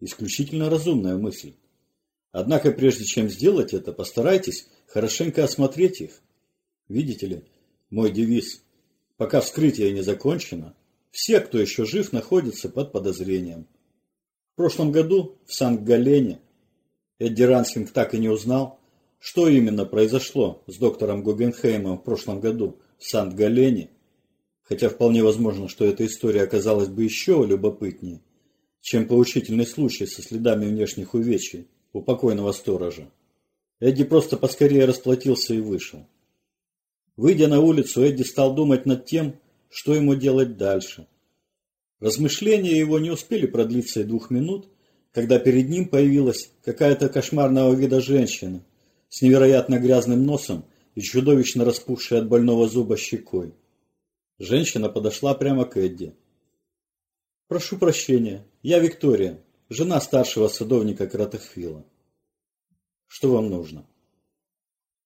Исключительно разумная мысль. Однако прежде чем сделать это, постарайтесь хорошенько осмотреть их. Видите ли, мой девиз Пока вскрытие не закончено, все, кто еще жив, находятся под подозрением. В прошлом году в Санкт-Галене Эдди Рансинг так и не узнал, что именно произошло с доктором Гугенхеймом в прошлом году в Санкт-Галене, хотя вполне возможно, что эта история оказалась бы еще любопытнее, чем поучительный случай со следами внешних увечий у покойного сторожа. Эдди просто поскорее расплатился и вышел. Выйдя на улицу, Эдди стал думать над тем, что ему делать дальше. Размышления его не успели продлиться и двух минут, когда перед ним появилась какая-то кошмарного вида женщина с невероятно грязным носом и чудовищно распухшей от больного зуба щекой. Женщина подошла прямо к Эдди. «Прошу прощения, я Виктория, жена старшего садовника Кратахвила. Что вам нужно?»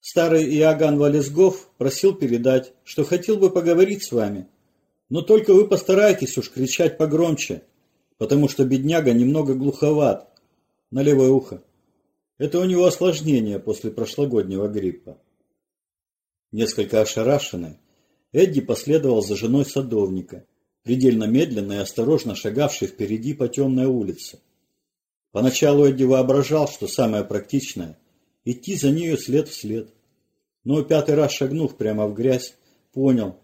Старый Иоганн Валесгов просил передать, что хотел бы поговорить с вами. Но только вы постарайтесь уж кричать погромче, потому что бедняга немного глуховат на левое ухо. Это у него осложнение после прошлогоднего гриппа. Несколько ошарашенный, Эдди последовал за женой садовника, предельно медленно и осторожно шагавший впереди по темной улице. Поначалу Эдди воображал, что самое практичное – идти за нею след в след но пятый раз шагнув прямо в грязь, понял,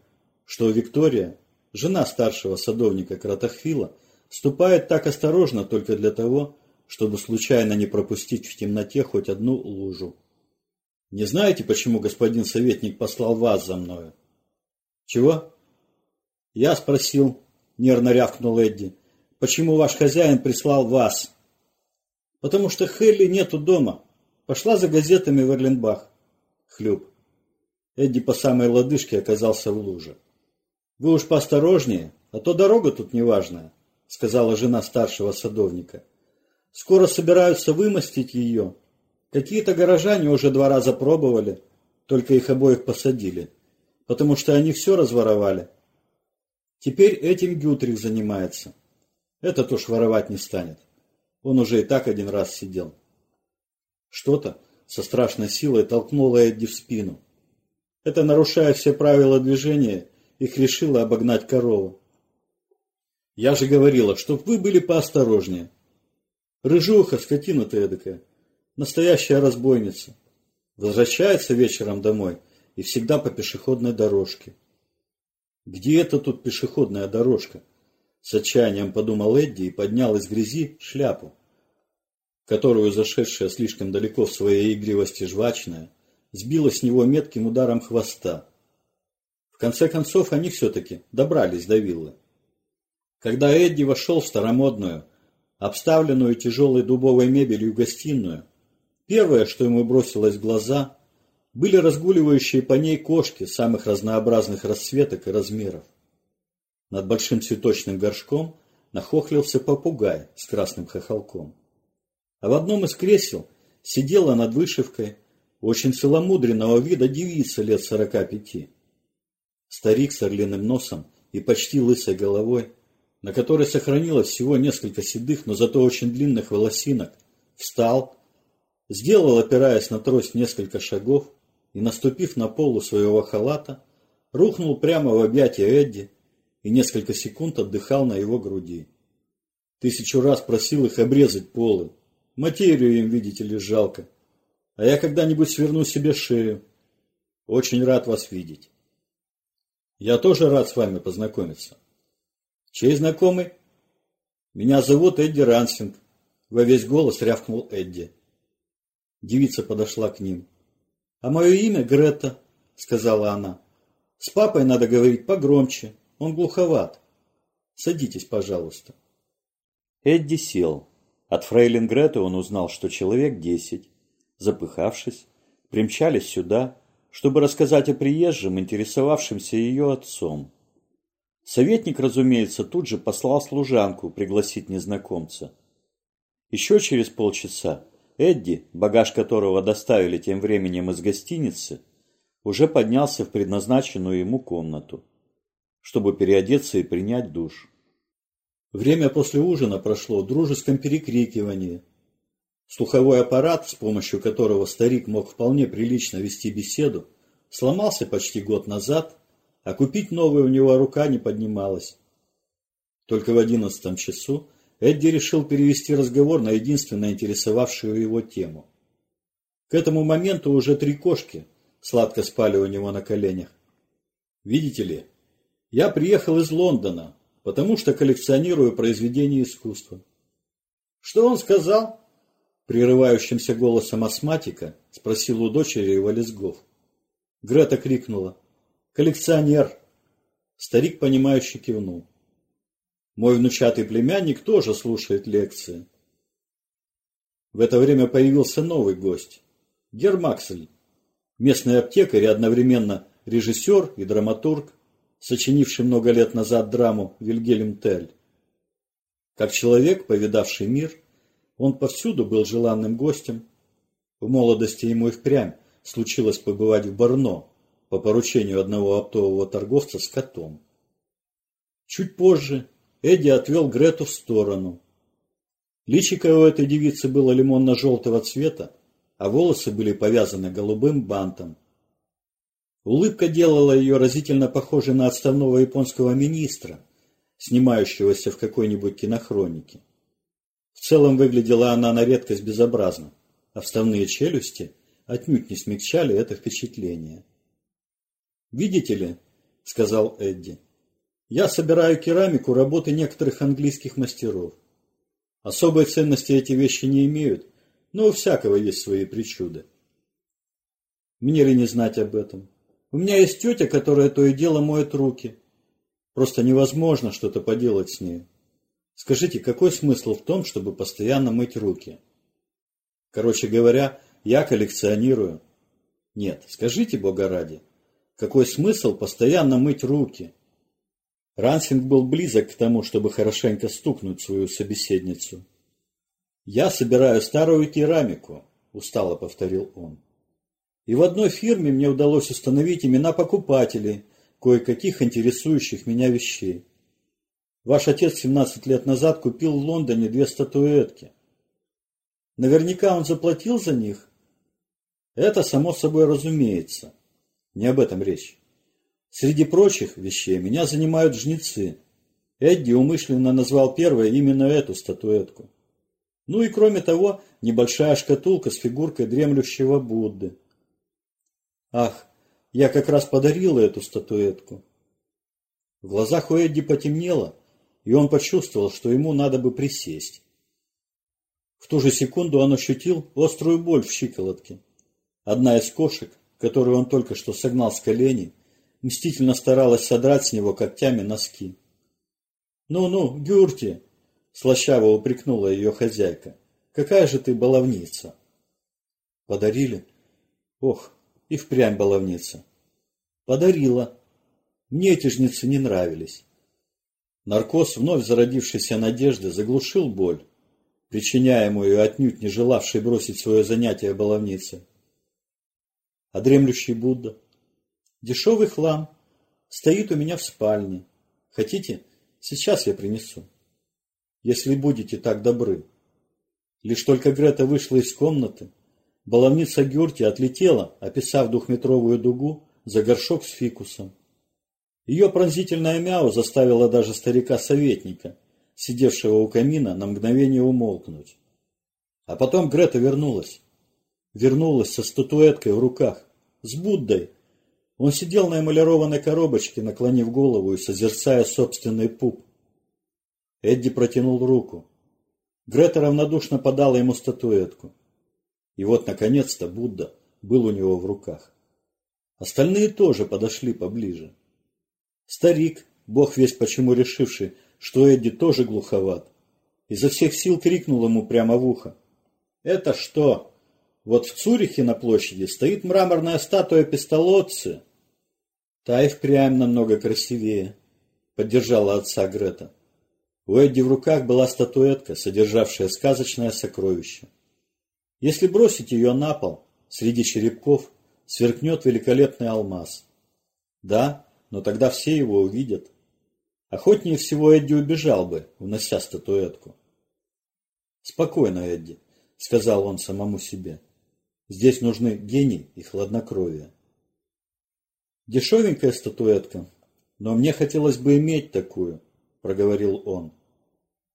что Виктория, жена старшего садовника Кратахфила, ступает так осторожно только для того, чтобы случайно не пропустить в темноте хоть одну лужу. Не знаете, почему господин советник послал вас за мною? Чего? Я спросил, нервно рявкнул Эдди, почему ваш хозяин прислал вас? Потому что Хелли нету дома. Пошла за газетами в Эрленбах. Хлюп. Эдди по самой лодыжке оказался в луже. «Вы уж поосторожнее, а то дорога тут неважная», — сказала жена старшего садовника. «Скоро собираются вымостить ее. Какие-то горожане уже два раза пробовали, только их обоих посадили, потому что они все разворовали. Теперь этим Гютрих занимается. Этот уж воровать не станет. Он уже и так один раз сидел». Что-то со страшной силой толкнуло Эдди в спину. Это, нарушая все правила движения, их решила обогнать корова. Я же говорила, чтоб вы были поосторожнее. Рыжуха, скотина ты эдакая, настоящая разбойница. Возвращается вечером домой и всегда по пешеходной дорожке. Где это тут пешеходная дорожка? С отчаянием подумал Эдди и поднял из грязи шляпу, которую зашедшая слишком далеко в своей игривости жвачная сбила с него метким ударом хвоста. В конце концов, они все-таки добрались до виллы. Когда Эдди вошел в старомодную, обставленную тяжелой дубовой мебелью гостиную, первое, что ему бросилось в глаза, были разгуливающие по ней кошки самых разнообразных расцветок и размеров. Над большим цветочным горшком нахохлился попугай с красным хохолком. А в одном из кресел сидела над вышивкой очень целомудренного вида девица лет сорока пяти. Старик с орлиным носом и почти лысой головой, на которой сохранилось всего несколько седых, но зато очень длинных волосинок, встал, сделал, опираясь на трость, несколько шагов и, наступив на полу своего халата, рухнул прямо в объятия Эдди и несколько секунд отдыхал на его груди. Тысячу раз просил их обрезать полы. Материю им, видите ли, жалко а я когда-нибудь сверну себе шею. Очень рад вас видеть. Я тоже рад с вами познакомиться. Чей знакомый? Меня зовут Эдди Рансинг. Во весь голос рявкнул Эдди. Девица подошла к ним. А мое имя Грета, сказала она. С папой надо говорить погромче, он глуховат. Садитесь, пожалуйста. Эдди сел. От фрейлин Греты он узнал, что человек десять запыхавшись, примчались сюда, чтобы рассказать о приезжем, интересовавшемся ее отцом. Советник, разумеется, тут же послал служанку пригласить незнакомца. Еще через полчаса Эдди, багаж которого доставили тем временем из гостиницы, уже поднялся в предназначенную ему комнату, чтобы переодеться и принять душ. Время после ужина прошло в дружеском перекрикивании. Слуховой аппарат, с помощью которого старик мог вполне прилично вести беседу, сломался почти год назад, а купить новый у него рука не поднималась. Только в одиннадцатом часу Эдди решил перевести разговор на единственно интересовавшую его тему. К этому моменту уже три кошки сладко спали у него на коленях. Видите ли, я приехал из Лондона, потому что коллекционирую произведения искусства. Что он сказал? Прерывающимся голосом астматика спросил у дочери Валезгов. Грета крикнула. «Коллекционер!» Старик, понимающе кивнул. Мой внучатый племянник тоже слушает лекции. В это время появился новый гость. Гермаксель, местный аптекарь и одновременно режиссер и драматург, сочинивший много лет назад драму «Вильгельм Тель». Как человек, повидавший мир, он повсюду был желанным гостем. В молодости ему и впрямь случилось побывать в Барно по поручению одного оптового торговца с котом. Чуть позже Эдди отвел Грету в сторону. Личико у этой девицы было лимонно-желтого цвета, а волосы были повязаны голубым бантом. Улыбка делала ее разительно похожей на отставного японского министра, снимающегося в какой-нибудь кинохронике. В целом выглядела она на редкость безобразно, а вставные челюсти отнюдь не смягчали это впечатление. «Видите ли», — сказал Эдди, — «я собираю керамику работы некоторых английских мастеров. Особой ценности эти вещи не имеют, но у всякого есть свои причуды. Мне ли не знать об этом? У меня есть тетя, которая то и дело моет руки. Просто невозможно что-то поделать с ней. Скажите, какой смысл в том, чтобы постоянно мыть руки? Короче говоря, я коллекционирую. Нет, скажите, Бога ради, какой смысл постоянно мыть руки? Рансинг был близок к тому, чтобы хорошенько стукнуть свою собеседницу. «Я собираю старую керамику», – устало повторил он. И в одной фирме мне удалось установить имена покупателей кое-каких интересующих меня вещей. Ваш отец 17 лет назад купил в Лондоне две статуэтки. Наверняка он заплатил за них? Это само собой разумеется. Не об этом речь. Среди прочих вещей меня занимают жнецы. Эдди умышленно назвал первой именно эту статуэтку. Ну и кроме того, небольшая шкатулка с фигуркой дремлющего Будды. Ах, я как раз подарила эту статуэтку. В глазах у Эдди потемнело, и он почувствовал, что ему надо бы присесть. В ту же секунду он ощутил острую боль в щиколотке. Одна из кошек, которую он только что согнал с коленей, мстительно старалась содрать с него когтями носки. «Ну-ну, Гюрти!» – слащаво упрекнула ее хозяйка. «Какая же ты баловница!» «Подарили?» «Ох, и впрямь баловница. Подарила. Мне эти жнецы не нравились. Наркоз вновь зародившейся надежды заглушил боль, причиняемую отнюдь не желавшей бросить свое занятие баловнице. А дремлющий Будда? Дешевый хлам. Стоит у меня в спальне. Хотите, сейчас я принесу. Если будете так добры. Лишь только Грета вышла из комнаты, Баловница Гюрти отлетела, описав двухметровую дугу, за горшок с фикусом. Ее пронзительное мяу заставило даже старика-советника, сидевшего у камина, на мгновение умолкнуть. А потом Грета вернулась. Вернулась со статуэткой в руках, с Буддой. Он сидел на эмалированной коробочке, наклонив голову и созерцая собственный пуп. Эдди протянул руку. Грета равнодушно подала ему статуэтку. И вот, наконец-то, Будда был у него в руках. Остальные тоже подошли поближе. Старик, бог весь почему решивший, что Эдди тоже глуховат, изо всех сил крикнул ему прямо в ухо. «Это что? Вот в Цюрихе на площади стоит мраморная статуя Пестолоцци». «Та и впрямь намного красивее», — поддержала отца Грета. У Эдди в руках была статуэтка, содержавшая сказочное сокровище. Если бросить ее на пол, среди черепков, сверкнет великолепный алмаз. Да, но тогда все его увидят. Охотнее всего Эдди убежал бы, унося статуэтку. «Спокойно, Эдди», — сказал он самому себе. «Здесь нужны гений и хладнокровие». «Дешевенькая статуэтка, но мне хотелось бы иметь такую», — проговорил он.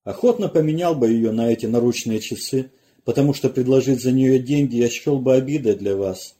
«Охотно поменял бы ее на эти наручные часы, потому что предложить за нее деньги я счел бы обидой для вас.